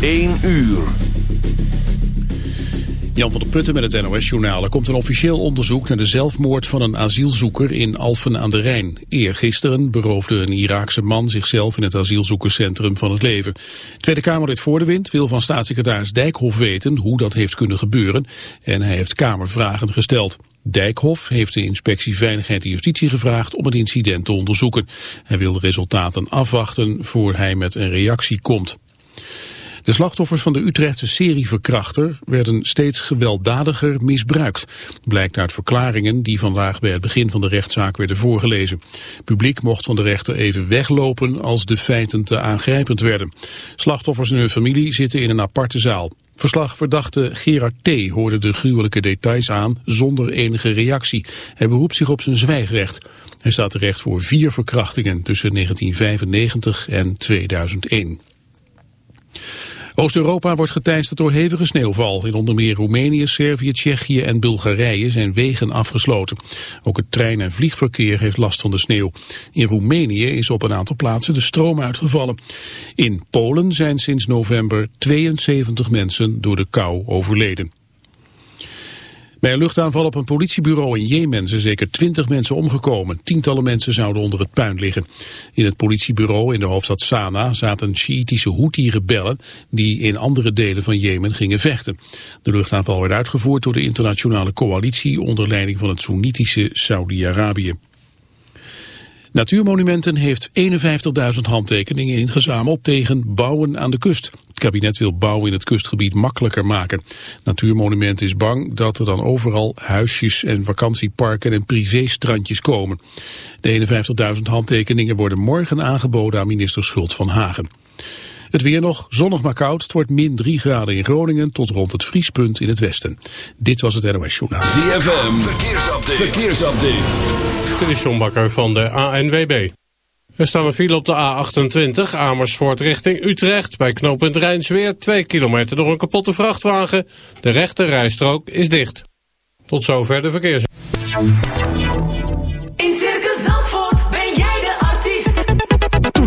1 uur. Jan van der Putten met het NOS-journaal. Er komt een officieel onderzoek naar de zelfmoord van een asielzoeker in Alphen aan de Rijn. Eergisteren beroofde een Iraakse man zichzelf in het asielzoekerscentrum van het leven. Tweede Kamerlid Voor de Wind wil van staatssecretaris Dijkhoff weten hoe dat heeft kunnen gebeuren. En hij heeft Kamervragen gesteld. Dijkhoff heeft de inspectie Veiligheid en Justitie gevraagd om het incident te onderzoeken. Hij wil de resultaten afwachten voor hij met een reactie komt. De slachtoffers van de Utrechtse serieverkrachter werden steeds gewelddadiger misbruikt. Blijkt uit verklaringen die vandaag bij het begin van de rechtszaak werden voorgelezen. Publiek mocht van de rechter even weglopen als de feiten te aangrijpend werden. Slachtoffers en hun familie zitten in een aparte zaal. Verslagverdachte Gerard T. hoorde de gruwelijke details aan zonder enige reactie. Hij beroept zich op zijn zwijgrecht. Hij staat terecht voor vier verkrachtingen tussen 1995 en 2001. Oost-Europa wordt geteisterd door hevige sneeuwval. In onder meer Roemenië, Servië, Tsjechië en Bulgarije zijn wegen afgesloten. Ook het trein- en vliegverkeer heeft last van de sneeuw. In Roemenië is op een aantal plaatsen de stroom uitgevallen. In Polen zijn sinds november 72 mensen door de kou overleden. Bij een luchtaanval op een politiebureau in Jemen zijn zeker twintig mensen omgekomen. Tientallen mensen zouden onder het puin liggen. In het politiebureau in de hoofdstad Sanaa zaten Sjiitische Houthi-rebellen die in andere delen van Jemen gingen vechten. De luchtaanval werd uitgevoerd door de internationale coalitie onder leiding van het Soenitische Saudi-Arabië. Natuurmonumenten heeft 51.000 handtekeningen ingezameld tegen bouwen aan de kust. Het kabinet wil bouwen in het kustgebied makkelijker maken. Natuurmonumenten is bang dat er dan overal huisjes en vakantieparken en privéstrandjes komen. De 51.000 handtekeningen worden morgen aangeboden aan minister Schult van Hagen. Het weer nog, zonnig maar koud. Het wordt min 3 graden in Groningen tot rond het vriespunt in het westen. Dit was het NOS Journaal. ZFM, verkeersupdate. verkeersupdate. Dit is John Bakker van de ANWB. Er staan een file op de A28 Amersfoort richting Utrecht. Bij knooppunt Rijnsweer 2 kilometer door een kapotte vrachtwagen. De rechte rijstrook is dicht. Tot zover de verkeers.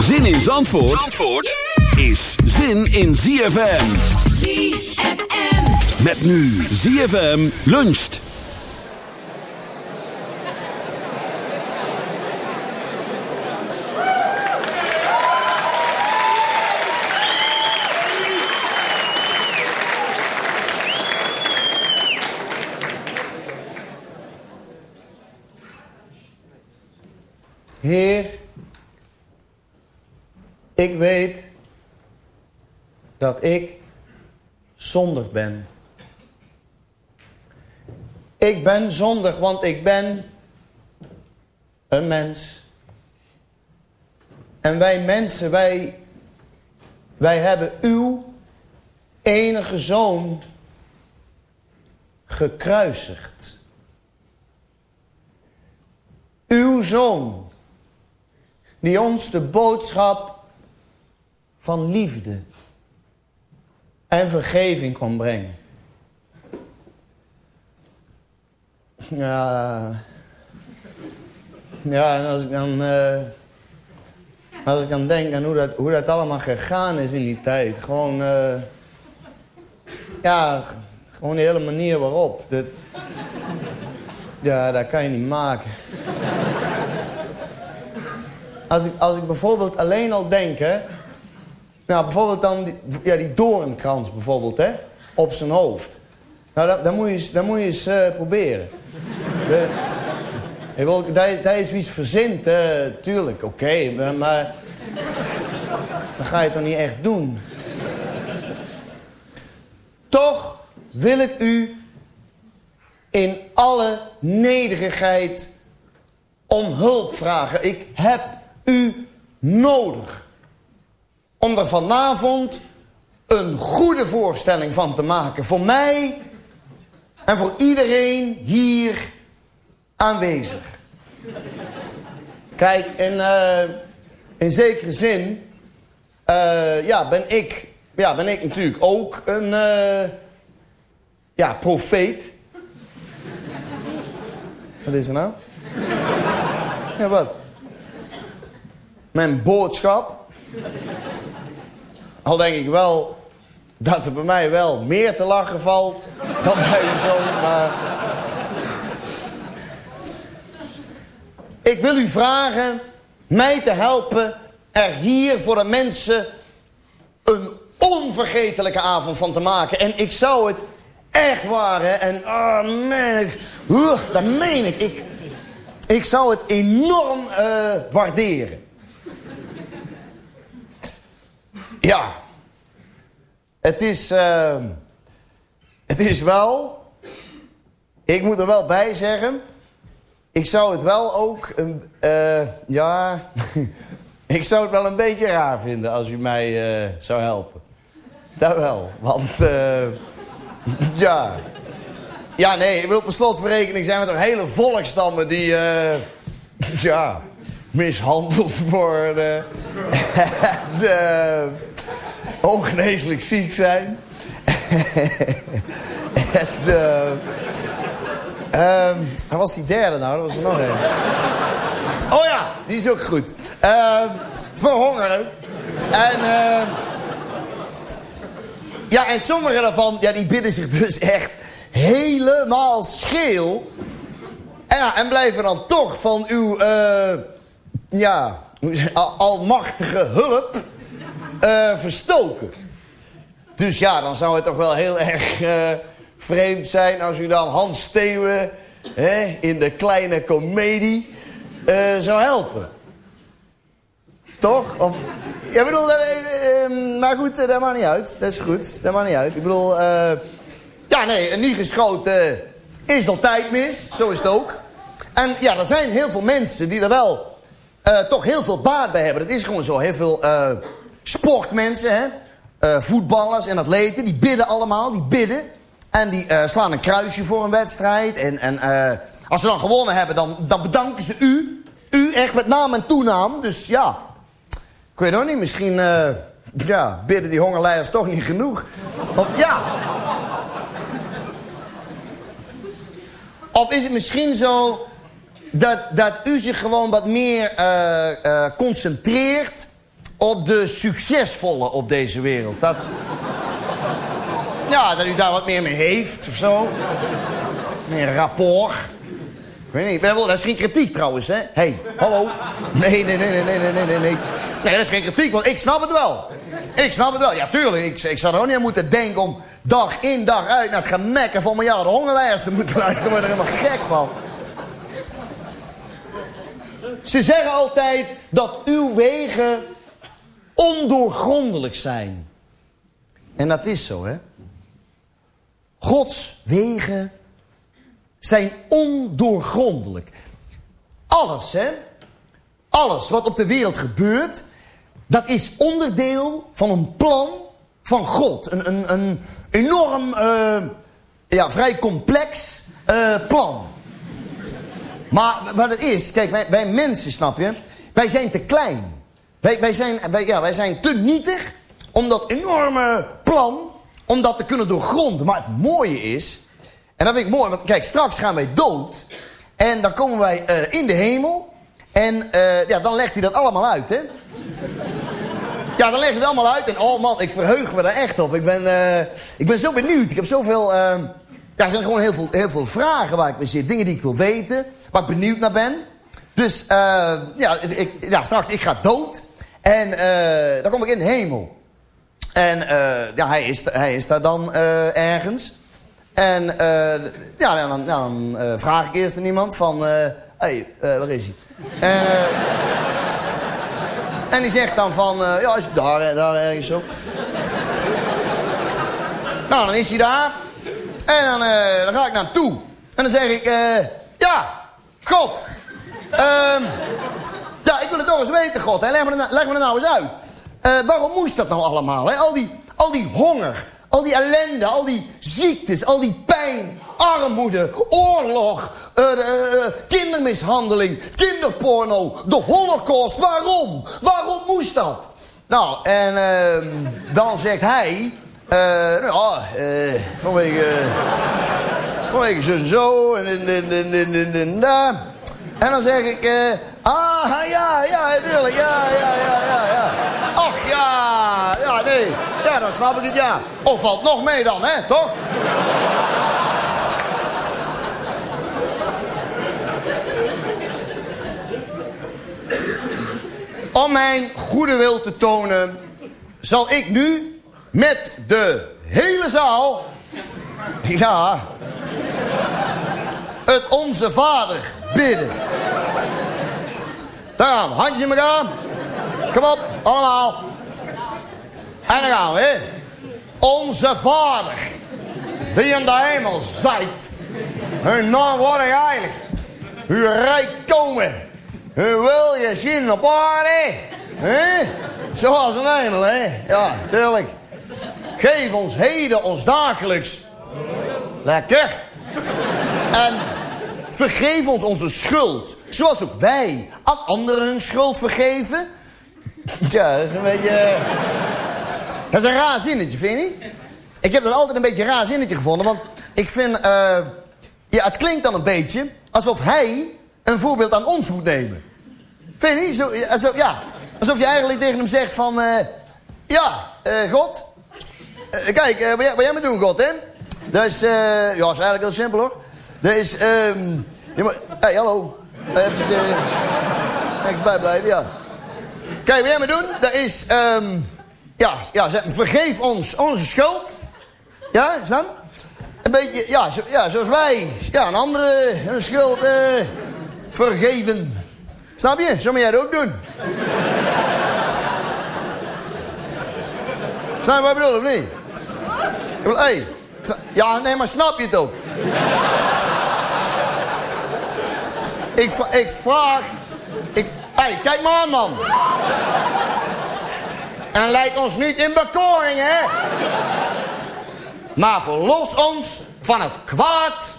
Zin in Zandvoort, Zandvoort is zin in ZFM. ZFM. Met nu ZFM luncht. Heer, ik weet dat ik zondig ben. Ik ben zondig, want ik ben een mens. En wij mensen, wij, wij hebben uw enige zoon gekruisigd. Uw zoon, die ons de boodschap van liefde en vergeving kon brengen. Ja. Ja, en als ik dan... eh, als ik dan denk aan hoe dat, hoe dat allemaal gegaan is in die tijd. Gewoon... eh, ja, gewoon de hele manier waarop. Dat, ja, dat kan je niet maken. Als ik, als ik bijvoorbeeld alleen al denk. Nou, bijvoorbeeld dan die, ja, die doornkrans bijvoorbeeld, hè. Op zijn hoofd. Nou, dat, dat moet je eens, dat moet je eh, proberen. De, wil, dat, dat is het verzint, eh, tuurlijk, oké. maar dan ga je het toch niet echt doen. Toch wil ik u in alle nederigheid om hulp vragen. Ik heb u nodig. Om er vanavond een goede voorstelling van te maken. Voor mij en voor iedereen hier aanwezig. Kijk, in, eh, in zekere zin eh, ja, ben, ik, ja, ben ik natuurlijk ook een eh, ja, profeet. Wat is er nou? Ja, wat? Mijn boodschap. Al denk ik wel dat er bij mij wel meer te lachen valt dan bij uw zoon, maar... Ik wil u vragen mij te helpen er hier voor de mensen een onvergetelijke avond van te maken. En ik zou het echt waar. En, oh man, ik, uh, dat meen ik. ik. Ik zou het enorm eh, waarderen. Ja. Het is, eh, het is wel, ik moet er wel bij zeggen, ik zou het wel ook, een, eh, ja, ik zou het wel een beetje raar vinden als u mij eh, zou helpen. Dat wel, want, eh, ja, ja nee, ik op een slotverrekening zijn we toch hele volkstammen die, ja, mishandeld worden, de, ongeneeslijk ziek zijn. en, eh, ehm, was die derde nou? Dat was er nog een. Oh ja, die is ook goed. Ehm, verhongeren. En, ehm, ja, en sommige daarvan, ja, die bidden zich dus echt helemaal scheel. En, ja, en blijven dan toch van uw, eh, ja, al- almachtige hulp eh, verstoken. Dus ja, dan zou het toch wel heel erg eh, vreemd zijn als u dan Hans Steeuwen hè, in de kleine komedie eh, zou helpen. Toch? Of, ja, bedoel, dat, eh, eh, maar goed, dat maakt niet uit. Dat is goed, dat maakt niet uit. Ik bedoel, ja nee, een niet geschoten is altijd mis. Zo is het ook. En ja, er zijn heel veel mensen die er wel eh, toch heel veel baat bij hebben. Dat is gewoon zo. Heel veel eh, sportmensen, hè? Eh, voetballers en atleten, die bidden allemaal, die bidden. En die slaan een kruisje voor een wedstrijd. En, en als ze dan gewonnen hebben, dan, dan bedanken ze u. U echt met naam en toenaam. Dus ja, ik weet ook niet, misschien ja, bidden die hongerleiders toch niet genoeg. Of ja. Of is het misschien zo dat, dat u zich gewoon wat meer eh, eh, concentreert op de succesvolle op deze wereld. Dat, ja, dat u daar wat meer mee heeft of zo. Meer rapport. Ik weet niet, dat is geen kritiek trouwens, hè? hey, hallo. Nee, nee, nee, nee, nee, nee, nee, nee. Nee, dat is geen kritiek, want ik snap het wel. Ik snap het wel. Ja, tuurlijk. Ik, ik zou er ook niet aan moeten denken om dag in dag uit naar het gemekken van miljarden hongerlijers te moeten luisteren. Daar word ik helemaal gek van. Ze zeggen altijd dat uw wegen ondoorgrondelijk zijn. En dat is zo, hè? Gods wegen zijn ondoorgrondelijk. Alles, hè? Alles wat op de wereld gebeurt... dat is onderdeel van een plan van God. Een, een, een enorm, eh, ja, vrij complex eh, plan. Maar wat het is, kijk, wij, wij mensen, snap je? Wij zijn te klein. Wij, wij, zijn, wij, ja, wij zijn te nietig om dat enorme plan, om dat te kunnen doorgronden. Maar het mooie is, En dat vind ik mooi, want kijk, straks gaan wij dood. En dan komen wij eh, in de hemel. En eh, ja, dan legt hij dat allemaal uit, hè. Ja, dan legt hij het allemaal uit. En oh man, ik verheug me daar echt op. Ik ben, eh, ik ben zo benieuwd. Ik heb zoveel... ja, er zijn gewoon heel veel, heel veel vragen waar ik mee zit. Dingen die ik wil weten. Waar ik benieuwd naar ben. Dus eh, ja, ik, ja, straks, ik ga dood. En eh, dan kom ik in de hemel. En eh, ja, hij is, hij is daar dan eh, ergens. En ja, dan, dan vraag ik eerst aan iemand van... Hé, hey, waar is hij? En, die zegt dan van... ja, is daar, daar ergens zo. nou, dan is hij daar. En dan, dan ga ik naar hem toe. En dan zeg ik... ja, God. Ehm, ja, ik wil het nog eens weten, God. Leg, me nou- leg me nou eens uit. Eh, waarom moest dat nou allemaal? Hè? Al, die, al die honger, al die ellende, al die ziektes, al die pijn, armoede, oorlog, eh, eh, kindermishandeling, kinderporno, de holocaust. Waarom? Waarom moest dat? Nou, en ehm, dan zegt hij... nou vanwege... vanwege zo en zo en en en en en en en dan zeg ik, eh, ah, ja, ja, natuurlijk, ja, ja, ja, ja, ja. Ach, ja, ja, nee, ja, dan snap ik het, ja. Of valt nog mee dan, hè, toch? Om mijn goede wil te tonen, zal ik nu met de hele zaal, ja, Onze Vader bidden. Daar gaan we, handje in. Kom op, allemaal. En dan gaan we, hè. Onze Vader, die in de hemel zijt. Hun naam wordt geheiligd. Uw rijk komen. Uw wil je zien op aarde. hè? Zoals een hemel, hè. Ja, tuurlijk. Geef ons heden ons dagelijks. Lekker. En vergeef ons onze schuld. Zoals ook wij aan anderen hun schuld vergeven. Ja, dat is een beetje... Dat is een raar zinnetje, vind je niet? Ik heb dat altijd een beetje een raar zinnetje gevonden. Want ik vind... eh, ja, het klinkt dan een beetje alsof hij een voorbeeld aan ons moet nemen. Vind je niet? Zo, alsof, ja, alsof je eigenlijk tegen hem zegt van... eh, ja, eh, God... eh, kijk, eh, wat, jij, wat jij moet doen, God, hè? Eh, ja, is eigenlijk heel simpel, hoor. Dat is... ehm je moet, hey, hallo. Even... eh even bijblijven, ja. Kijk, wat jij moet doen, dat is... ehm ja, ja, vergeef ons onze schuld. Ja, snap? Een beetje, ja, ja zoals wij ja, een andere hun schuld eh, vergeven. Snap je? Zo moet jij dat ook doen. Snap je wat ik bedoel, of niet? Bedoel, hey, ja, nee, maar snap je het ook? Ik, ik vraag... Ik, hey, kijk maar aan, man. En leid ons niet in bekoring, hè? Maar verlos ons van het kwaad.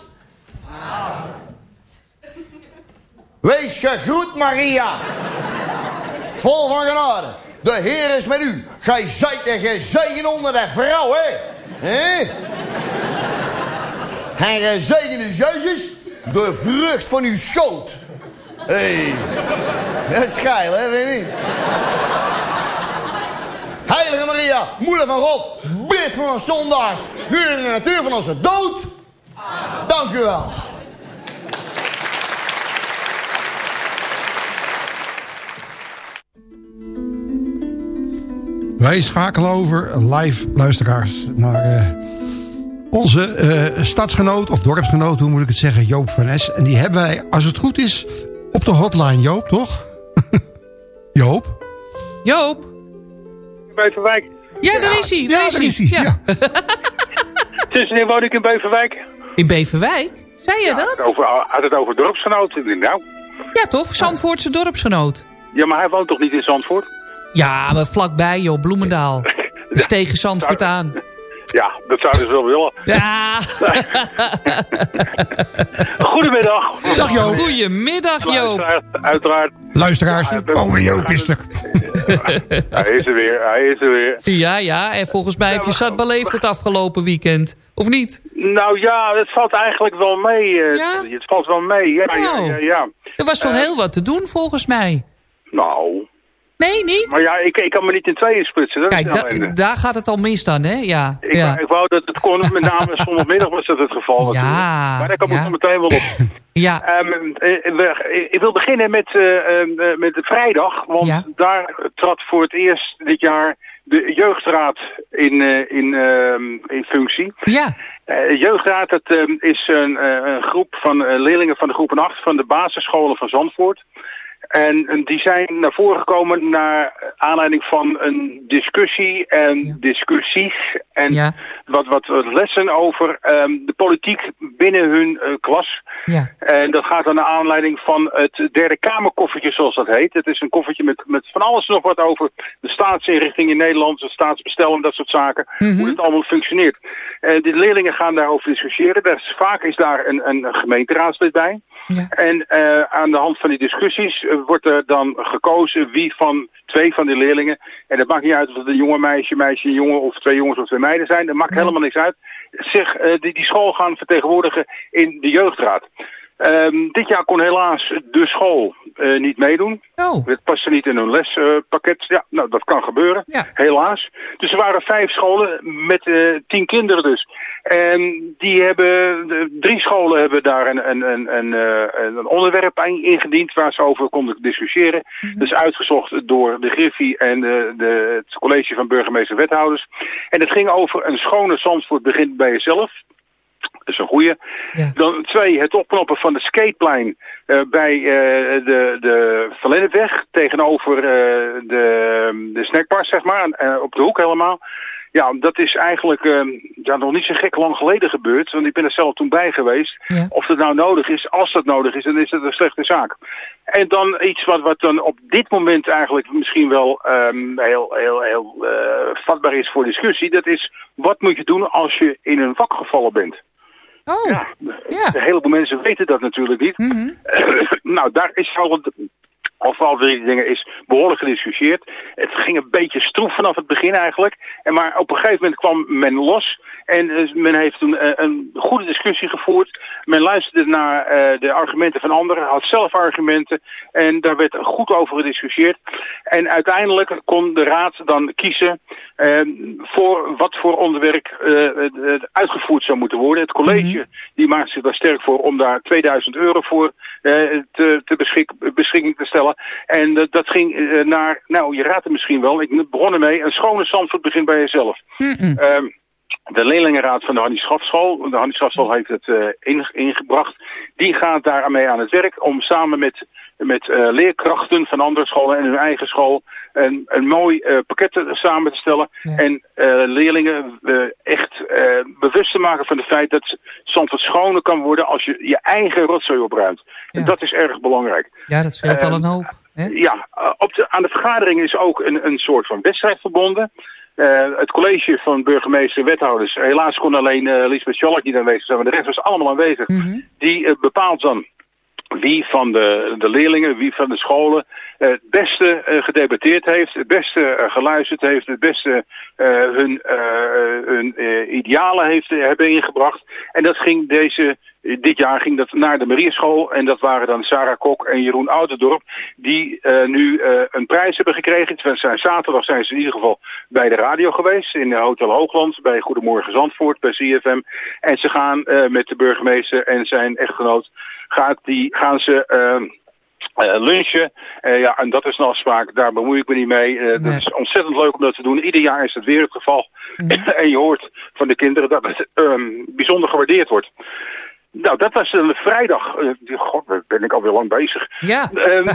Wees gegroet, Maria. Vol van genade. De Heer is met u. Gij zijt en gezegend onder de vrouw, hè? Hè? En gezegend is Jezus, de vrucht van uw schoot. Hé, hey. dat is geil, hè, weet je niet? Heilige Maria, moeder van God, bid voor ons zondaars, nu in de natuur van onze dood. Dank u wel. Wij schakelen over, live luisteraars, naar eh, onze eh, stadsgenoot, of dorpsgenoot, hoe moet ik het zeggen, Joop van Es. En die hebben wij, als het goed is, op de hotline. Joop, toch? Joop? Joop? Beverwijk. Ja, daar is hij. Ja, daar daar is hij. Ja. Ja. Tussenin woon ik in Beverwijk. In Beverwijk? Zei je Ja, dat? had het over, had het over dorpsgenoot. Denk, Nou, Ja, toch? Zandvoortse dorpsgenoot. ja, maar hij woont toch niet in Zandvoort? Ja, maar vlakbij, joh. Bloemendaal. Dus tegen Zandvoort aan. Ja, dat zouden ze wel willen. Ja. Goedemiddag. Dag Joop. Goedemiddag Joop. Uiteraard. uiteraard. Luisteraars, Ja, ome Joop is er. Hij is er weer, hij is er weer. Ja, ja, en volgens mij heb je zat beleefd het afgelopen weekend. Of niet? Nou ja, het valt eigenlijk wel mee. eh, Ja? Het valt wel mee, ja, ja, Oh. ja, ja. Er was toch heel wat te doen volgens mij? Nou, Nee, niet? maar ja, ik, ik kan me niet in tweeën splitsen. Dat Kijk, da- daar gaat het al mis dan, hè? Ja. Ik, ja. ik wou dat het kon, met name zondagmiddag was dat het geval natuurlijk. Ja, Maar daar kom ik ja. zo meteen wel op. ja. Ehm, eh, we- ik wil beginnen met, eh, ehm, eh, met de vrijdag, want Ja. daar trad voor het eerst dit jaar de jeugdraad in, eh, in, ehm, in functie. Ja. Eh, jeugdraad dat, is een, eh, een groep van eh, leerlingen van de groep 8 van de basisscholen van Zandvoort. En, en die zijn naar voren gekomen naar aanleiding van een discussie en discussies en Ja. wat, wat, lessen over ehm, de politiek binnen hun eh, klas. Ja. En dat gaat dan naar aanleiding van het derde kamerkoffertje, zoals dat heet. Het is een koffertje met, met van alles en nog wat over de staatsinrichting in Nederland, het staatsbestel en dat soort zaken. Hoe het allemaal functioneert. Eh de leerlingen gaan daarover discussiëren. Daar is, vaak is daar een, een gemeenteraadslid bij. Ja. En eh, aan de hand van die discussies wordt er dan gekozen wie van twee van die leerlingen, en dat maakt niet uit of het een jonge meisje, meisje, een jongen of twee jongens of twee meiden zijn, dat maakt helemaal niks uit, zich eh, die, die school gaan vertegenwoordigen in de jeugdraad. Ehm, dit jaar kon helaas de school eh, niet meedoen. Oh. Het paste niet in hun lespakket. ja, nou, dat kan gebeuren. Ja. Helaas. Dus er waren vijf scholen met eh, tien kinderen dus. En die hebben, drie scholen hebben daar een, een, een, een, eh, een onderwerp ingediend waar ze over konden discussiëren. Dat is uitgezocht door de Griffie en de, de, het college van burgemeester wethouders. En het ging over een schone Zandvoort begint bij jezelf. Dat is een goeie. Ja. Dan twee, het opknoppen van de skateplein eh, bij eh, de, de Verlennepweg tegenover eh, de, de snackbar, zeg maar, op de hoek helemaal. Ja, dat is eigenlijk ja, nog niet zo gek lang geleden gebeurd, want ik ben er zelf toen bij geweest. Ja. Of dat nou nodig is, als dat nodig is, dan is het een slechte zaak. En dan iets wat, wat dan op dit moment eigenlijk misschien wel ehm, heel, heel, heel vatbaar is voor discussie. Dat is, wat moet je doen als je in een vak gevallen bent? Oh. Ja, Ja. een heleboel mensen weten dat natuurlijk niet. Mhm. nou, daar is al, of al drie dingen is behoorlijk gediscussieerd. Het ging een beetje stroef vanaf het begin eigenlijk. En maar op een gegeven moment kwam men los. En eh, men heeft toen eh, een goede discussie gevoerd. Men luisterde naar eh, de argumenten van anderen, had zelf argumenten. En daar werd goed over gediscussieerd. En uiteindelijk kon de raad dan kiezen voor wat voor onderwerp uitgevoerd zou moeten worden. Het college die maakt zich daar sterk voor om daar 2000 euro voor te, te beschik, beschikking te stellen. En dat ging naar, nou je raadt het misschien wel, ik begon ermee, een schone Zandvoort begint bij jezelf. Mm-mm. Ehm, de leerlingenraad van de Hannie Schafschool, de Hannie Schafschool heeft het eh, in- ingebracht. Die gaat daarmee aan het werk om samen met, met eh, leerkrachten van andere scholen en hun eigen school een, een mooi eh, pakket samen te stellen. Ja. En leerlingen echt bewust te maken van het feit dat Zandvoort schoner kan worden als je je eigen rotzooi opruimt. En dat is erg belangrijk. Ja, dat scheelt al Ehm, een hoop. Hè? Ja, op de, aan de vergadering is ook een, een soort van wedstrijd verbonden. Eh, het college van burgemeester en wethouders, helaas kon alleen eh Lisbeth Schalk niet aanwezig zijn, maar de rest was allemaal aanwezig. Mhm. Die eh, bepaalt dan wie van de, de leerlingen, wie van de scholen het beste eh, gedebatteerd heeft, het beste eh, geluisterd heeft, het beste eh, hun, hun idealen heeft, hebben ingebracht. En dat ging deze, dit jaar ging dat naar de Marieschool en dat waren dan Sarah Kok en Jeroen Ouderdorp die nu een prijs hebben gekregen. Zijn, zaterdag zijn ze in ieder geval bij de radio geweest in Hotel Hoogland, bij Goedemorgen Zandvoort, bij CFM. En ze gaan met de burgemeester en zijn echtgenoot gaat die, gaan ze ehm, eh, lunchen. Eh, ja, en dat is een afspraak, daar bemoei ik me niet mee. Eh, Dat is ontzettend leuk om dat te doen. Ieder jaar is het weer het geval. en je hoort van de kinderen dat het ehm, bijzonder gewaardeerd wordt. Nou, dat was een vrijdag. Eh, God, daar ben ik alweer lang bezig. Ja. Ehm,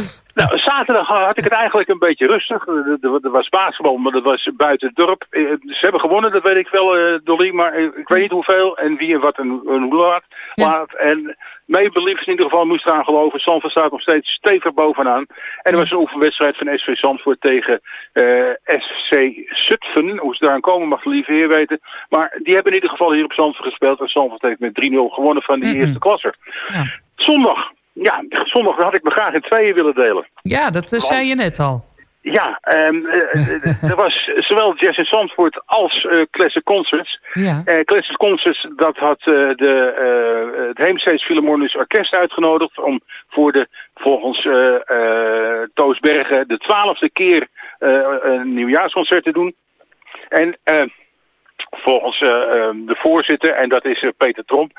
nou, zaterdag had ik het eigenlijk een beetje rustig. Er, er- was basketbal, maar dat was buiten het dorp. Eh, Ze hebben gewonnen, dat weet ik wel, eh, Dolly. Maar eh, ik weet niet hoeveel en wie en wat en, en hoe laat. Ja. laat. En mijn beliefd in ieder geval moest eraan geloven. Zandvoort staat nog steeds stevig bovenaan. En er was een oefenwedstrijd van SV Zandvoort tegen eh, SC Zutphen. Hoe ze daaraan komen mag de lieve heer weten. Maar die hebben in ieder geval hier op Zandvoort gespeeld. En Zandvoort heeft met 3-0 gewonnen van de Mhm. eerste klasse. Zondag. Ja, zondag had ik me graag in tweeën willen delen. Ja, dat eh, zei je net al. Ja, eh, er was zowel Jazz in Zandvoort als eh Classic Concerts. Ja. Classic Concerts, dat had de, het Heemsteeds Philharmonisch Orkest uitgenodigd... om voor de, volgens Toos Bergen, de twaalfde keer een nieuwjaarsconcert te doen. En... volgens eh, ehm, de voorzitter, en dat is eh, Peter Tromp,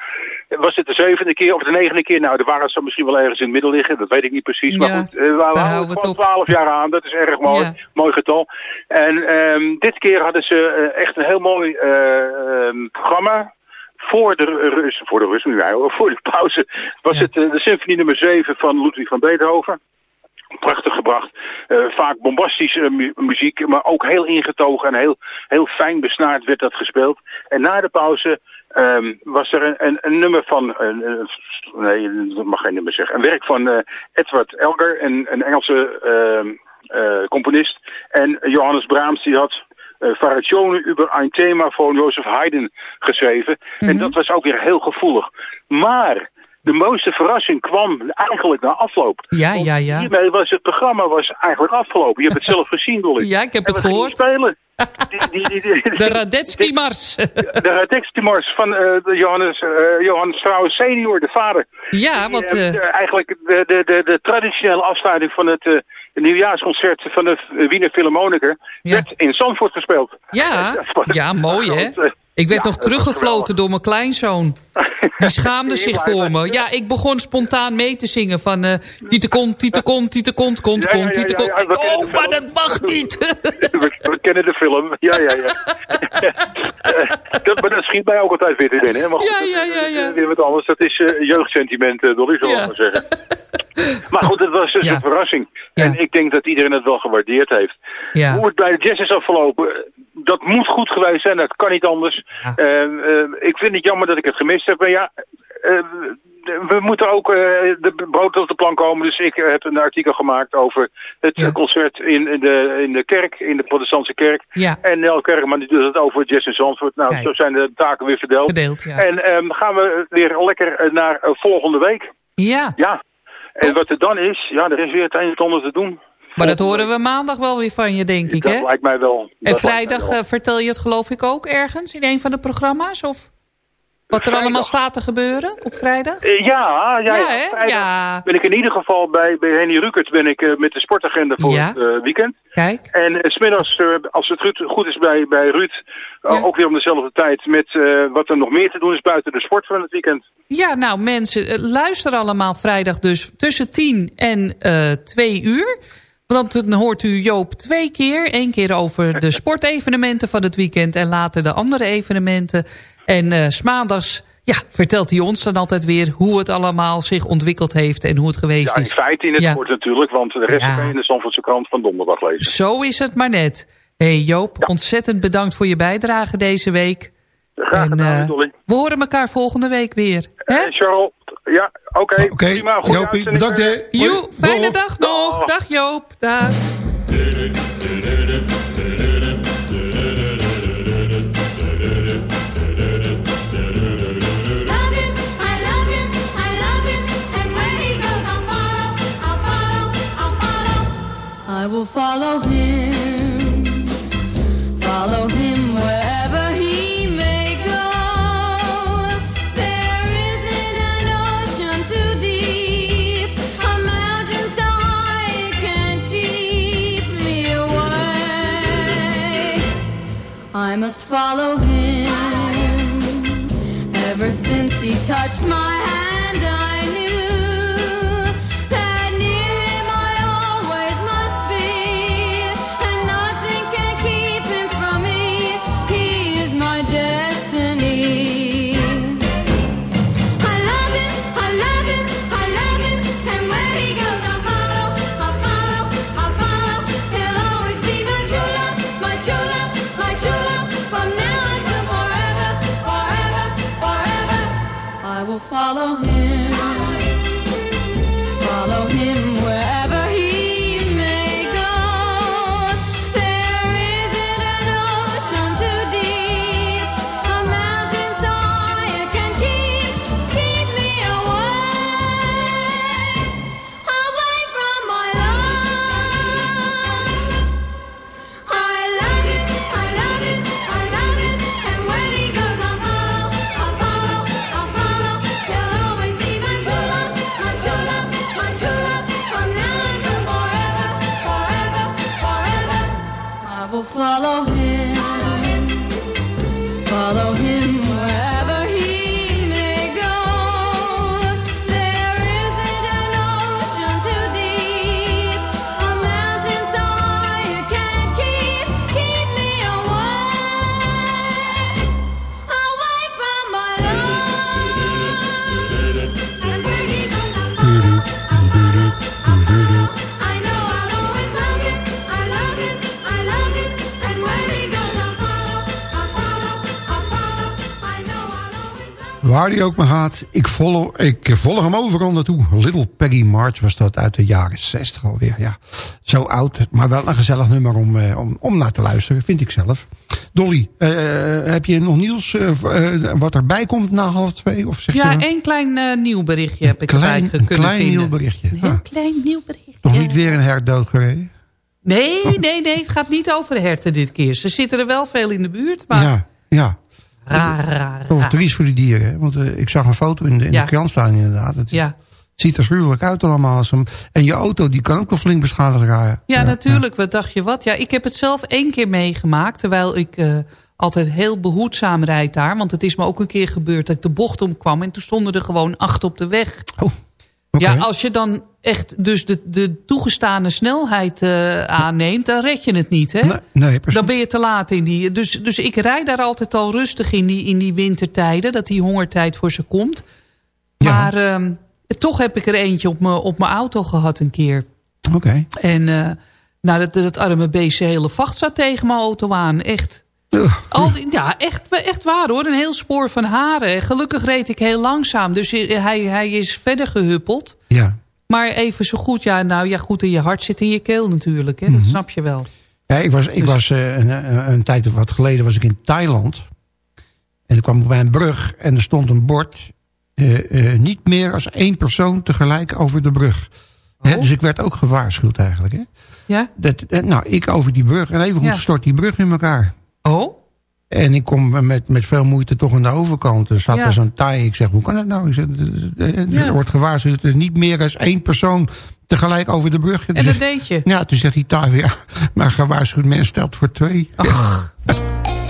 was het de zevende keer of de negende keer? Nou, de waren zou misschien wel ergens in het midden liggen, dat weet ik niet precies. Maar Ja, goed, eh, we houden het 12 jaar aan, dat is erg mooi. Ja. Mooi getal. En ehm, dit keer hadden ze echt een heel mooi eh, ehm, programma. Voor de rust, voor de hoor, voor de pauze, was het de symfonie nummer 7 van Ludwig van Beethoven prachtig gebracht. Eh, vaak bombastische mu- muziek, maar ook heel ingetogen en heel, heel fijn besnaard werd dat gespeeld. En na de pauze ehm, was er een, een, een nummer van, een, een- nee, dat mag geen nummer zeggen, een werk van eh, Edward Elgar, een, een Engelse ehm, eh, componist. En Johannes Brahms die had eh Variationen über ein Thema van Joseph Haydn geschreven. En dat was ook weer heel gevoelig. Maar de mooiste verrassing kwam eigenlijk na afloop. Ja, ja, ja. Hiermee was het programma was eigenlijk afgelopen. Je hebt het zelf gezien, Dolly. Ja, ik heb En het gehoord. spelen. Die, die, die, die- De de Radextimars van de Johannes, eh, Johannes Strauss senior, de vader. Ja, want... Eh, de- eigenlijk de, de, de, de traditionele afsluiting van het nieuwjaarsconcert van de Wiener Philharmoniker werd in Zandvoort gespeeld. ja, ja, mooi hè. Ik werd ja, nog teruggefloten door mijn kleinzoon. Die schaamde zich voor me. Ja, ik begon spontaan mee te zingen van... eh Tiete kont, tiete kont, tiete kont, kont, kont, tiete Oh, maar dat mag niet. we, we kennen de film. Ja, ja, ja. Dat, maar dat schiet mij ook altijd weer te binnen. hè. Maar goed, Ja, ja, ja, weer wat anders. Dat is eh, jeugdsentiment, Dolly, zullen we Ja. maar zeggen. Maar goed, het was dus Ja. een verrassing. En ik denk dat iedereen het wel gewaardeerd heeft. Hoe het bij de Jazz is afgelopen, dat moet goed geweest zijn. Dat kan niet anders. Ja. Eh, eh, ik vind het jammer dat ik het gemist heb. Maar ja, eh, we moeten ook de brood op de plan komen. Dus ik heb een artikel gemaakt over het Ja. concert in, in, de, in de kerk, in de protestantse kerk. Ja, En Nel Kerkman die doet het over Jazz in Zandvoort. Nou, Kijk. zo zijn de taken weer verdeeld. gedeeld, ja. En ehm, gaan we weer lekker naar volgende week. Ja, Ja. En wat er dan is, ja, er is weer het een en ander te doen. Maar dat horen we maandag wel weer van je, denk ik, Dat hè? lijkt mij wel. En Dat vrijdag wel. eh, vertel je het geloof ik ook ergens in een van de programma's? Of wat er Vrijdag. allemaal staat te gebeuren op vrijdag? Eh, ja, ja, Ja, vrijdag Ja. Ben ik in ieder geval bij, bij Henny Rukert ben ik eh, met de sportagenda voor Ja. het weekend. Kijk. En smiddags, als het goed, goed is bij, bij Ruud, Ja. ook weer om dezelfde tijd met wat er nog meer te doen is buiten de sport van het weekend. Ja, nou mensen, luister allemaal vrijdag dus tussen 10 en 2 uur. Want dan hoort u Joop twee keer. Eén keer over de sportevenementen van het weekend en later de andere evenementen. En eh, 's maandags ja, vertelt hij ons dan altijd weer hoe het allemaal zich ontwikkeld heeft en hoe het geweest Ja, in is. feite in het Ja. sport natuurlijk, want de rest Ja. kan je in de Zandvoortse krant van donderdag lezen. Zo is het maar net. hey Joop, ontzettend bedankt voor je bijdrage deze week. Graag En, gedaan, eh, Dolly. we horen elkaar volgende week weer. Hè? Eh, Charles, ja, oké. Oké, prima. uitzending. bedankt hè. Joe, fijne Doeg. dag nog. Dag. Dag Joop. Dag. Love him, I love follow him. Ever since he touched my follow him, Waar hij ook maar gaat, ik volg, ik volg hem overal naartoe. Little Peggy March was dat uit de jaren 60 alweer. Ja, zo oud, maar wel een gezellig nummer om, eh, om, om naar te luisteren, vind ik zelf. Dolly, eh, heb je nog nieuws eh, eh, wat erbij komt na half twee? Of zeg Ja, je, één klein eh, nieuw berichtje heb ik klein, erbij een kunnen klein vinden. nieuw berichtje. Een heel Ah, klein nieuw berichtje. nog niet weer een hert doodgereden? Nee, nee, nee, het gaat niet over herten dit keer. Ze zitten er wel veel in de buurt, maar Ja, ja. Raar, raar, Toch triest voor die dieren. Hè? Want eh, ik zag een foto in de, in Ja. de krant staan inderdaad. Het Ja. ziet er gruwelijk uit allemaal. Als En je auto die kan ook nog flink beschadigd raken. Ja, natuurlijk. Wat dacht je wat? Ja, ik heb het zelf één keer meegemaakt. Terwijl ik eh, altijd heel behoedzaam rijd daar. Want het is me ook een keer gebeurd dat ik de bocht omkwam. En toen stonden er gewoon acht op de weg. Oh, Ja, als je dan echt dus de, de toegestane snelheid eh, aanneemt... dan red je het niet, hè? Nee, nee. Dan ben je te laat in die... Dus, dus ik rijd daar altijd al rustig in die, in die wintertijden. Dat die hongertijd voor ze komt. Ja. Maar ehm, toch heb ik er eentje op mijn op mijn auto gehad een keer. Oké. En eh, nou, dat, dat arme beestje hele vacht zat tegen mijn auto aan. Echt. Al die, ja, echt, echt waar hoor. Een heel spoor van haren. Gelukkig reed ik heel langzaam. Dus hij, hij is verder gehuppeld. Ja. Maar even zo goed. Ja, nou ja, goed in je hart zit in je keel natuurlijk. Hè? Dat Mhm. snap je wel. Ja, ik was, ik Dus- was eh, een, een, een tijd of wat geleden was ik in Thailand. En ik kwam ik bij een brug en er stond een bord. eh, eh, niet meer als één persoon tegelijk over de brug. Hè, Oh. dus ik werd ook gewaarschuwd eigenlijk. Hè? Ja? Dat, eh, nou, ik over die brug en even goed Ja. stort die brug in elkaar. Oh? En ik kom met, met veel moeite toch aan de overkant. Er zat Ja. er zo'n Thai. Ik zeg, hoe kan dat nou? Ik zeg, eh, eh, Ja. Er wordt gewaarschuwd dat er niet meer als één persoon tegelijk over de brug. En dat deed je? Ja, toen zegt die weer, ja, maar gewaarschuwd mens stelt voor twee.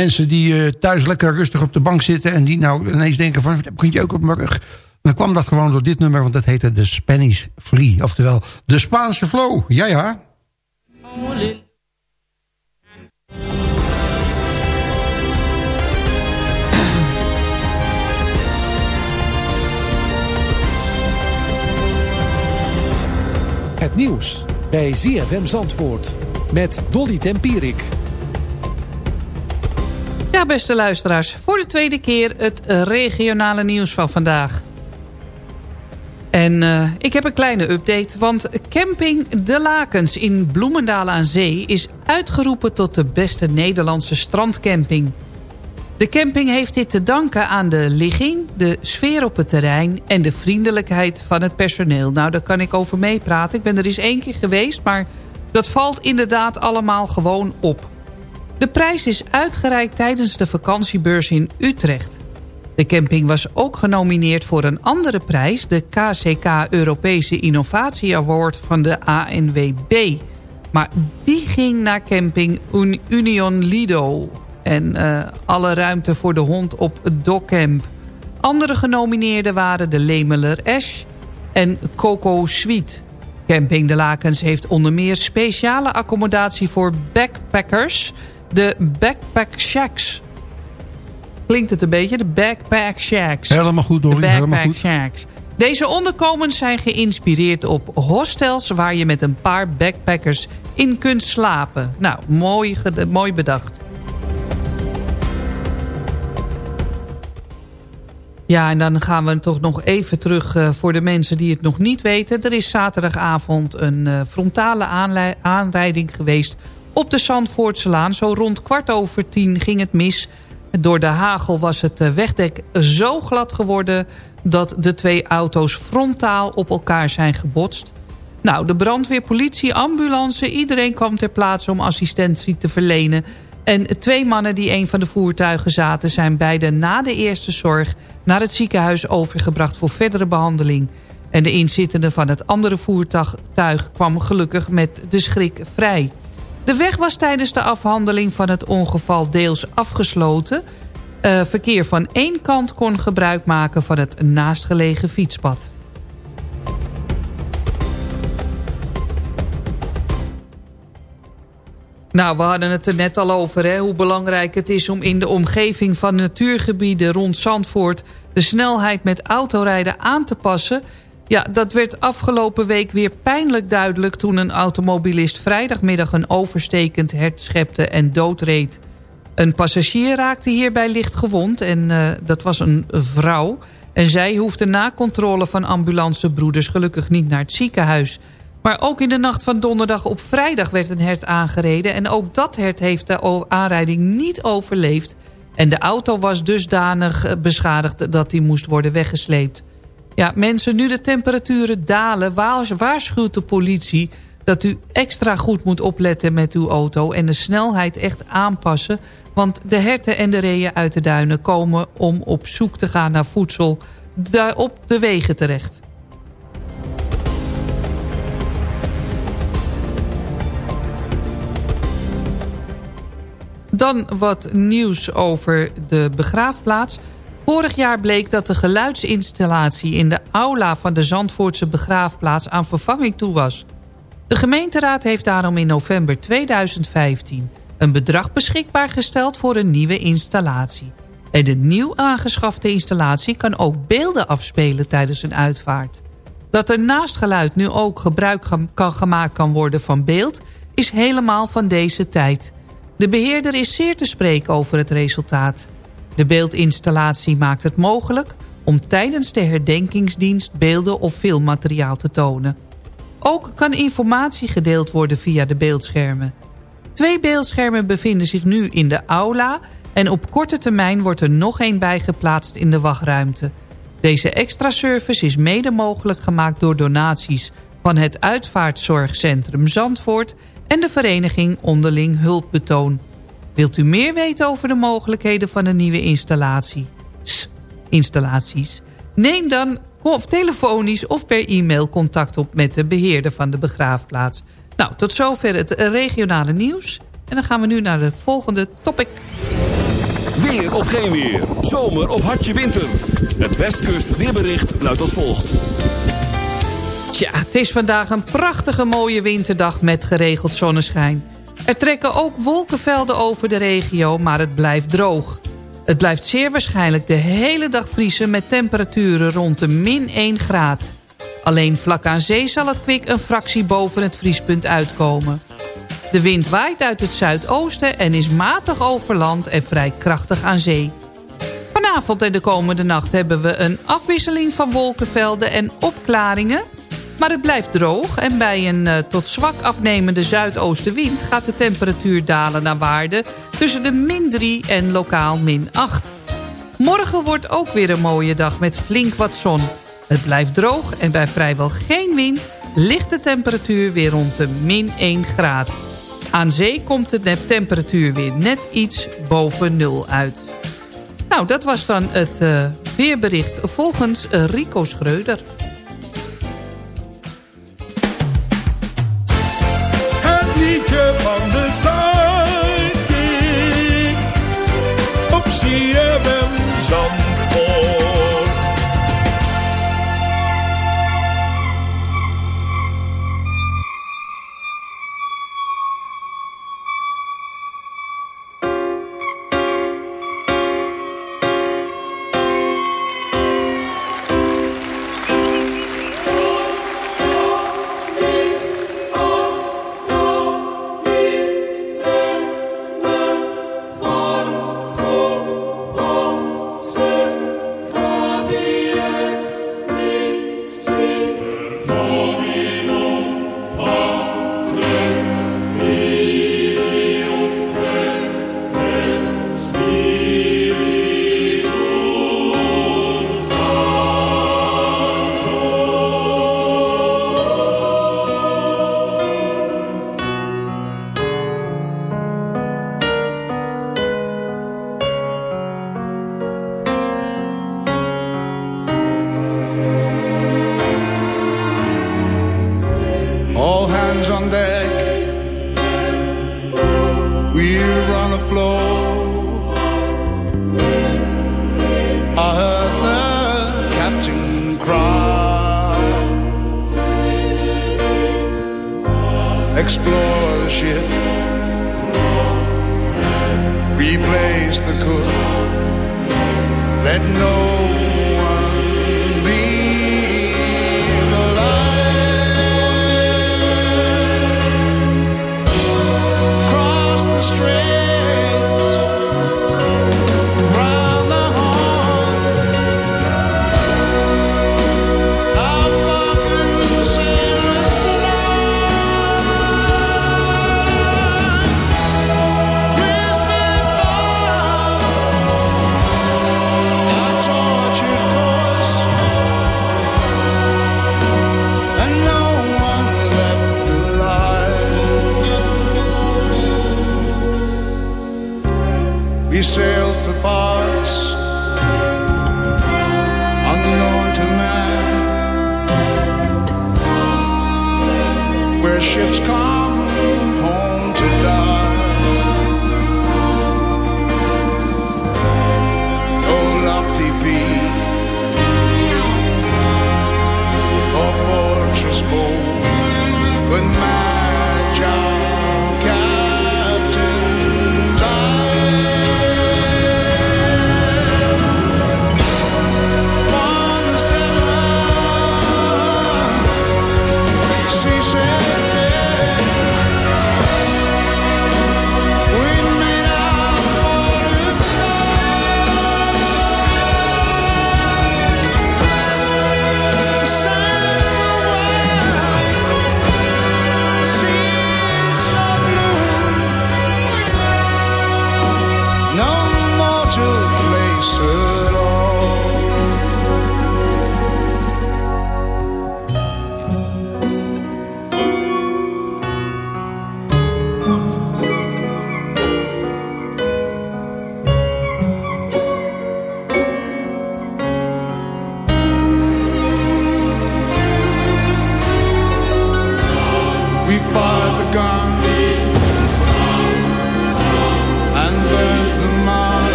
mensen die eh, thuis lekker rustig op de bank zitten... en die nou ineens denken van, wat kun je ook op mijn rug? Dan kwam dat gewoon door dit nummer, want dat heette de Spanish Flea. Oftewel, de Spaanse flow. Ja, ja. Het nieuws bij ZFM Zandvoort met Dolly Tempierik. Ja, beste luisteraars. Voor de tweede keer het regionale nieuws van vandaag. En uh, ik heb een kleine update, want camping De Lakens in Bloemendaal aan Zee... is uitgeroepen tot de beste Nederlandse strandcamping. De camping heeft dit te danken aan de ligging, de sfeer op het terrein... en de vriendelijkheid van het personeel. Nou, daar kan ik over meepraten. Ik ben er eens één keer geweest, maar Dat valt inderdaad allemaal gewoon op. De prijs is uitgereikt tijdens de vakantiebeurs in Utrecht. De camping was ook genomineerd voor een andere prijs... de KCK Europese Innovatie Award van de ANWB. Maar die ging naar camping Un- Union Lido. En eh, alle ruimte voor de hond op Dokkamp. Andere genomineerden waren de Lemeler Ash en Coco Suite. Camping De Lakens heeft onder meer speciale accommodatie voor backpackers... de Backpack Shacks. Klinkt het een beetje, de Backpack Shacks. Helemaal goed, Dolly. De Backpack goed. Shacks. Deze onderkomens zijn geïnspireerd op hostels... waar je met een paar backpackers in kunt slapen. Nou, mooi, mooi bedacht. Ja, en dan gaan we toch nog even terug eh, voor de mensen die het nog niet weten. Er is zaterdagavond een eh, frontale aanrijding geweest op de Zandvoortselaan. Zo rond kwart over tien ging het mis. Door de hagel was het eh, wegdek zo glad geworden... dat de twee auto's frontaal op elkaar zijn gebotst. Nou, de brandweer, politie, ambulance... iedereen kwam ter plaatse om assistentie te verlenen... En twee mannen die een van de voertuigen zaten... zijn beide na de eerste zorg naar het ziekenhuis overgebracht voor verdere behandeling. En de inzittende van het andere voertuig kwam gelukkig met de schrik vrij. De weg was tijdens de afhandeling van het ongeval deels afgesloten. Eh, verkeer van één kant kon gebruik maken van het naastgelegen fietspad. Nou, we hadden het er net al over, hè, hoe belangrijk het is om in de omgeving van natuurgebieden rond Zandvoort de snelheid met autorijden aan te passen. Ja, dat werd afgelopen week weer pijnlijk duidelijk toen een automobilist vrijdagmiddag een overstekend hert schepte en doodreed. Een passagier raakte hierbij licht gewond en eh, dat was een vrouw. En zij hoefde na controle van ambulancebroeders gelukkig niet naar het ziekenhuis. Maar ook in de nacht van donderdag op vrijdag werd een hert aangereden. En ook dat hert heeft de aanrijding niet overleefd. En de auto was dusdanig eh, beschadigd dat die moest worden weggesleept. Ja, mensen, nu de temperaturen dalen, waars- waarschuwt de politie... dat u extra goed moet opletten met uw auto... en de snelheid echt aanpassen. Want de herten en de reeën uit de duinen komen om op zoek te gaan naar voedsel... daar op de wegen terecht. Dan wat nieuws over de begraafplaats. Vorig jaar bleek dat de geluidsinstallatie in de aula van de Zandvoortse begraafplaats aan vervanging toe was. De gemeenteraad heeft daarom in november 2015 een bedrag beschikbaar gesteld voor een nieuwe installatie. En de nieuw aangeschafte installatie kan ook beelden afspelen tijdens een uitvaart. Dat er naast geluid nu ook gebruik kan gemaakt kan worden van beeld... is helemaal van deze tijd. De beheerder is zeer te spreken over het resultaat. De beeldinstallatie maakt het mogelijk om tijdens de herdenkingsdienst beelden of filmmateriaal te tonen. Ook kan informatie gedeeld worden via de beeldschermen. Twee beeldschermen bevinden zich nu in de aula... en op korte termijn wordt er nog één bijgeplaatst in de wachtruimte. Deze extra service is mede mogelijk gemaakt door donaties... van het Uitvaartzorgcentrum Zandvoort... en de vereniging Onderling Hulpbetoon. Wilt u meer weten over de mogelijkheden van een nieuwe installatie? Installaties? Neem dan of telefonisch of per e-mail contact op met de beheerder van de begraafplaats. Nou, tot zover het regionale nieuws. En dan gaan we nu naar de volgende topic. Weer of geen weer. Zomer of hartje winter. Het Westkust weerbericht luidt als volgt. Tja, het is vandaag een prachtige mooie winterdag met geregeld zonneschijn. Er trekken ook wolkenvelden over de regio, maar het blijft droog. Het blijft zeer waarschijnlijk de hele dag vriezen met temperaturen rond de min 1 graad. Alleen vlak aan zee zal het kwik een fractie boven het vriespunt uitkomen. De wind waait uit het zuidoosten en is matig over land en vrij krachtig aan zee. Vanavond en de komende nacht hebben we een afwisseling van wolkenvelden en opklaringen. Maar het blijft droog en bij een eh, tot zwak afnemende zuidoostenwind... gaat de temperatuur dalen naar waarde tussen de min 3 en lokaal min 8. Morgen wordt ook weer een mooie dag met flink wat zon. Het blijft droog en bij vrijwel geen wind ligt de temperatuur weer rond de min 1 graad. Aan zee komt de temperatuur weer net iets boven nul uit. Nou, dat was dan het eh, weerbericht volgens eh, Rico Schreuder. van de Zuidkik. Op CFM Zandvoort. praise the cook. Let no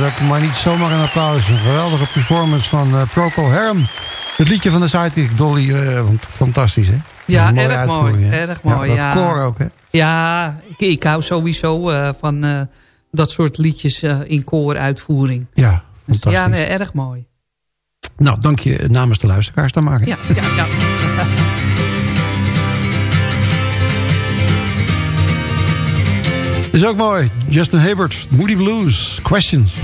dat maar niet zomaar een applaus. Een geweldige performance van uh, Procol Harum. Het liedje van de sidekick Dolly, uh, fantastisch hè? Ja, erg mooi, erg mooi. Ja, koor ook hè? Ja, ik, hou sowieso eh, van dat soort liedjes in kooruitvoering. Ja, dus, fantastisch. Ja, erg mooi. Nou, dank je namens de luisteraars dan maar. Ja, ja, ja. Is ook mooi. Justin Hebert, Moody Blues, Questions.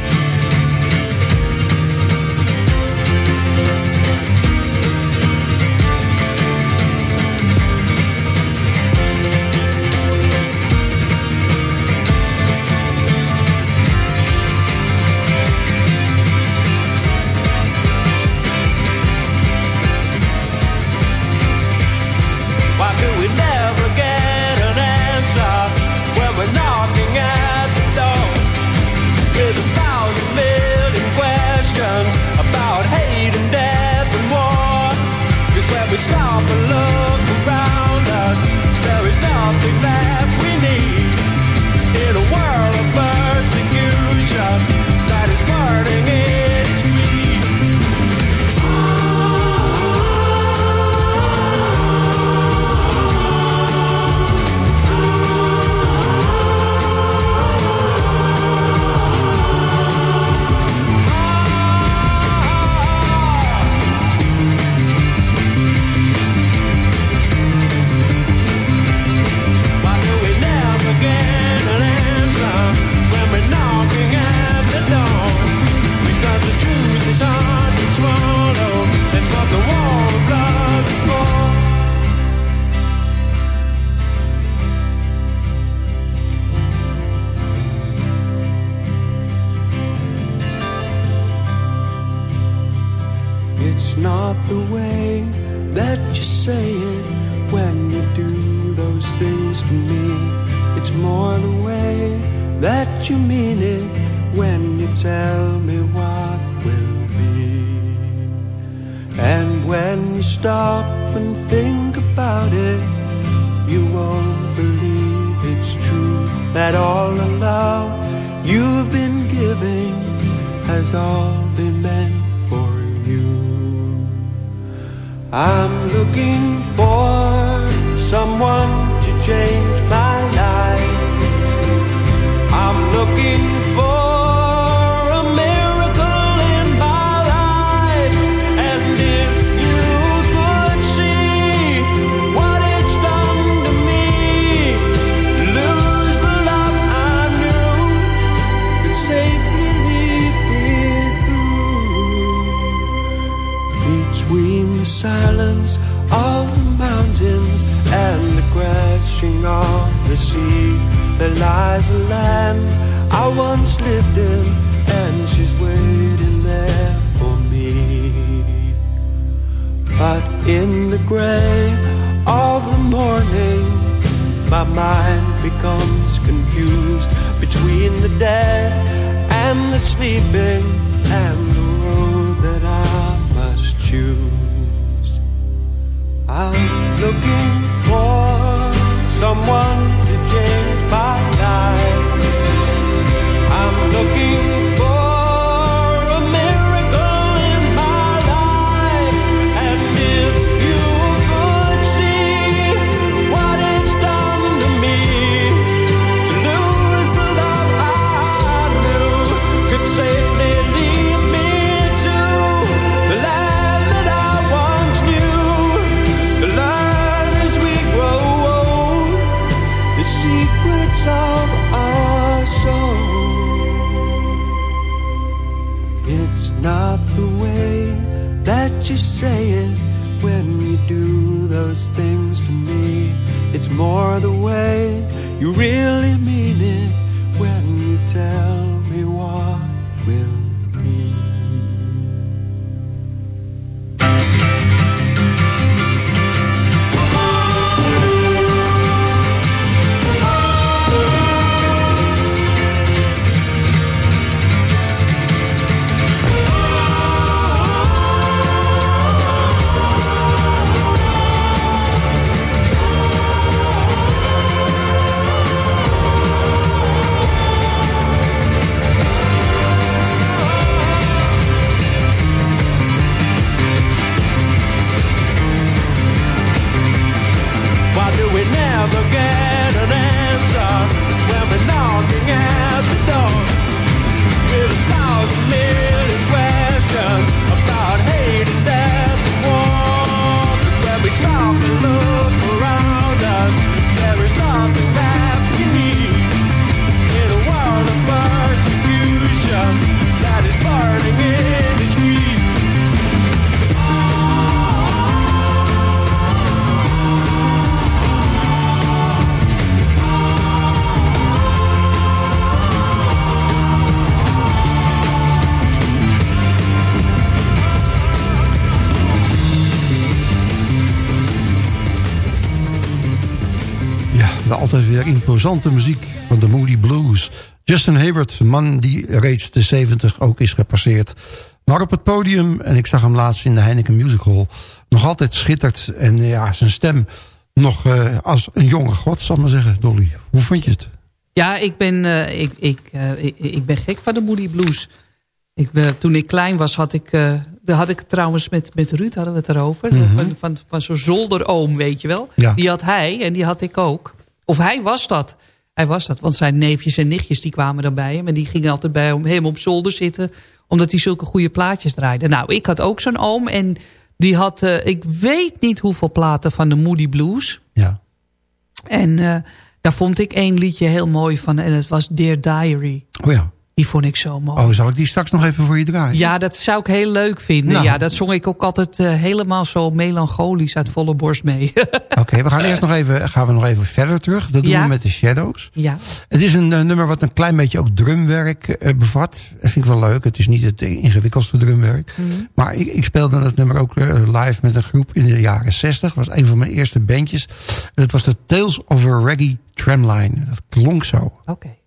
dead and the sleeping and the road that I must choose. I'm looking for someone to change my life. I'm looking You really imposante muziek van de Moody Blues. Justin Hayward, een man die reeds de 70 ook is gepasseerd. Maar op het podium, en ik zag hem laatst in de Heineken Music Hall... nog altijd schittert en ja, zijn stem nog uh, als een jonge god, zal ik maar zeggen. Dolly, hoe vond je het? Ja, ik ben, uh, ik, ik, uh, ik, ik, ben gek van de Moody Blues. Ik, toen ik klein was, had ik... daar had ik trouwens met, met Ruud hadden we het erover. Mm -hmm. Van, van, van zo'n zolderoom, weet je wel. Ja. Die had hij en die had ik ook. Of hij was dat. Hij was dat, want zijn neefjes en nichtjes die kwamen dan bij hem. En die gingen altijd bij hem op zolder zitten. Omdat hij zulke goede plaatjes draaide. Nou, ik had ook zo'n oom. En die had, uh, ik weet niet hoeveel platen van de Moody Blues. Ja. En uh, daar vond ik één liedje heel mooi van. En het was Dear Diary. Oh ja. Die vond ik zo mooi. Oh, zal ik die straks nog even voor je draaien? Ja, dat zou ik heel leuk vinden. Nou. Ja, dat zong ik ook altijd uh, helemaal zo melancholisch uit volle borst mee. Oké, okay, we gaan eerst nog even, gaan we nog even verder terug. Dat doen Ja. we met de Shadows. ja. Het is een uh, nummer wat een klein beetje ook drumwerk uh, bevat. Dat vind ik wel leuk. Het is niet het ingewikkeldste drumwerk. Mhm. Maar ik, ik speelde dat nummer ook live met een groep in de jaren 60. Dat was een van mijn eerste bandjes. En dat was de Tales of a Reggae Tramline. Dat klonk zo. Oké.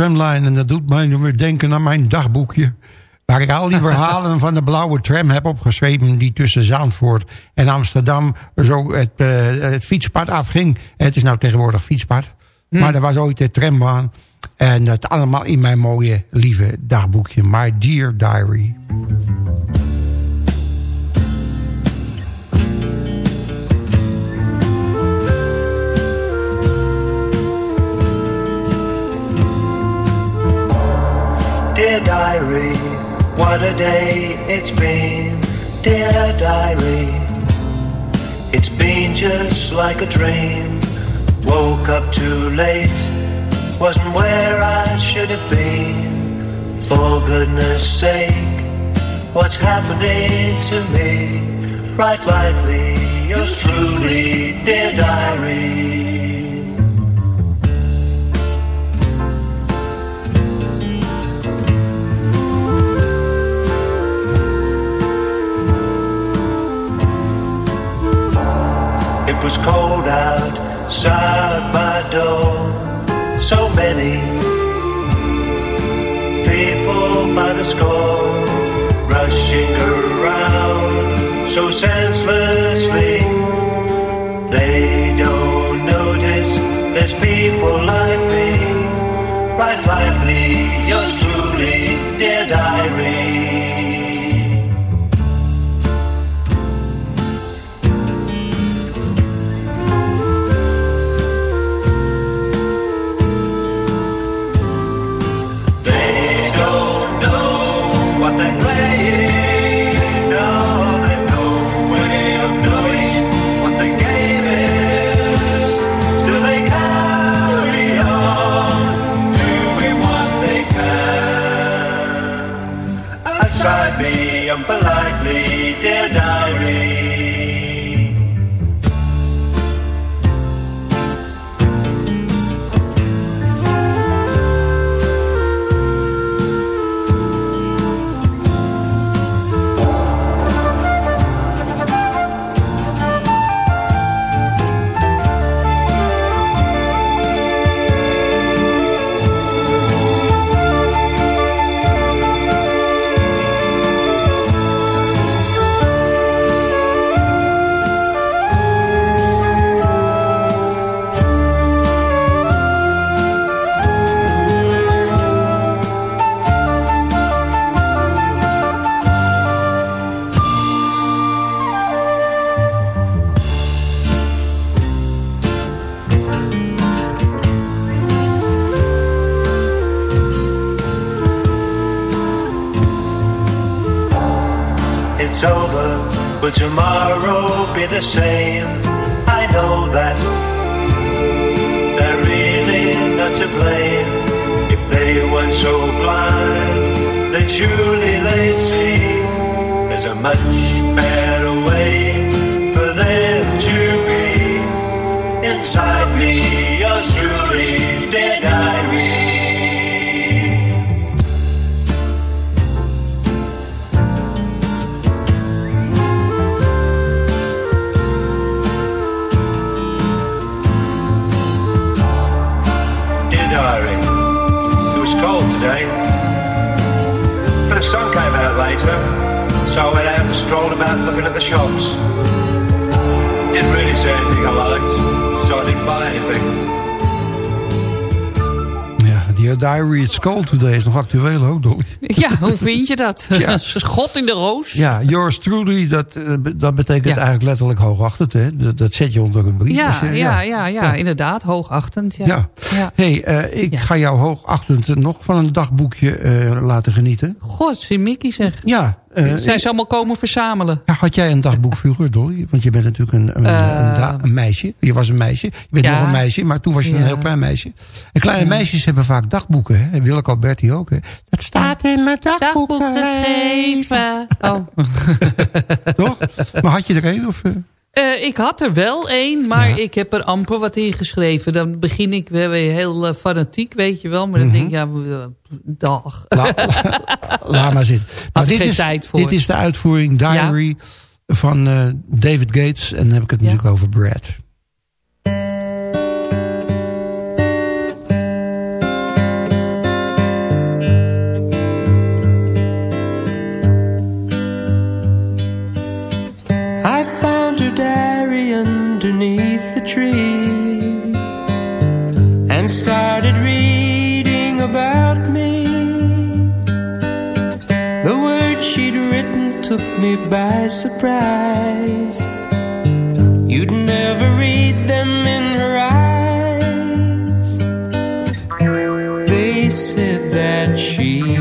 Tramline. En dat doet mij weer denken aan mijn dagboekje. Waar ik al die verhalen van de blauwe tram heb opgeschreven... die tussen Zandvoort en Amsterdam zo het, uh, het fietspad afging. Het is nou tegenwoordig fietspad. Hm. Maar er was ooit de trambaan. En dat allemaal in mijn mooie, lieve dagboekje. My Dear Diary. Dear diary, what a day it's been. Dear diary, it's been just like a dream. Woke up too late, wasn't where I should have been. For goodness sake, what's happening to me? Right lightly, yours truly, dear diary. It was cold outside my door. So many people by the score rushing around so senselessly. They don't notice there's people like me. Right lively, yours truly, dear diary. But tomorrow be the same. I know that they're really not to blame. If they weren't so blind, then surely they'd see there's a much better strolled about looking at the shops. Didn't really see anything I liked, so I didn't buy anything. Dear Diary, It's Cold Today is nog actueel ook, Dolly. Ja, hoe vind je dat? Ja. God in de roos. Ja, yours truly, dat, eh, dat betekent eigenlijk letterlijk hoogachtend. Hè? Dat, dat zet je onder een brief. Ja, als je- ja, ja, ja, inderdaad. Hoogachtend. Ja. Ja. Ja. hey, eh, ik ga jou hoogachtend nog van een dagboekje eh, laten genieten. God, zie Mickey zeg. Ja. Eh, Zijn ze allemaal komen verzamelen? ja, had jij een dagboek vroeger, Dolly? Want je bent natuurlijk een, een, Eh. een, meisje. Je was een meisje. Je bent Ja. nog een meisje, maar toen was je Ja. een heel klein meisje. En kleine meisjes hebben vaak dagboeken. Hè? En Willeke Alberti ook. Hè? Dat staat in mijn dagboek, geschreven. Oh. Toch? Maar had je er een? Of, eh? Eh, ik had er wel één, maar ik heb er amper wat in geschreven. Dan begin ik weer heel eh, fanatiek, weet je wel. Maar dan Mhm. denk ik, ja, eh, dag. La- Laat maar zitten. Ik dit is, tijd voor. Dit is de uitvoering Diary van David Gates. En dan heb ik het natuurlijk over Brad. Started reading about me. The words she'd written took me by surprise. You'd never read them in her eyes. They said that she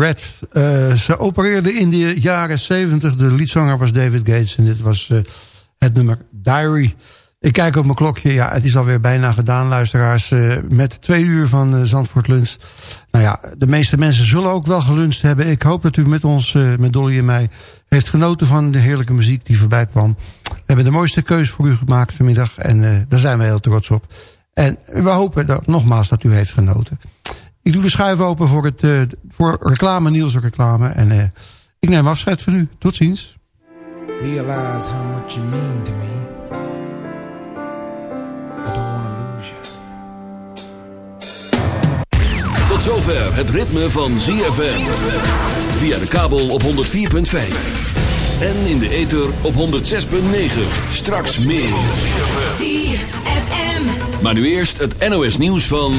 Brad. Eh, ze opereerde in de jaren 70. De liedzanger was David Gates. En dit was eh, het nummer Diary. Ik kijk op mijn klokje. Ja, het is alweer bijna gedaan, luisteraars. eh, met twee uur van Zandvoort Lunch. Nou ja, de meeste mensen zullen ook wel geluncht hebben. Ik hoop dat u met ons, met Dolly en mij... heeft genoten van de heerlijke muziek die voorbij kwam. We hebben de mooiste keus voor u gemaakt vanmiddag. En daar zijn we heel trots op. En we hopen dat, nogmaals dat u heeft genoten. Ik doe de schuif open voor, het, eh, voor reclame, Niels reclame. En eh, ik neem afscheid van u. Tot ziens. Realize how much you mean to me. I don't want to lose you. Tot zover het ritme van ZFM. Via de kabel op 104.5. En in de ether op 106.9. Straks meer. ZFM. Maar nu eerst het NOS nieuws van...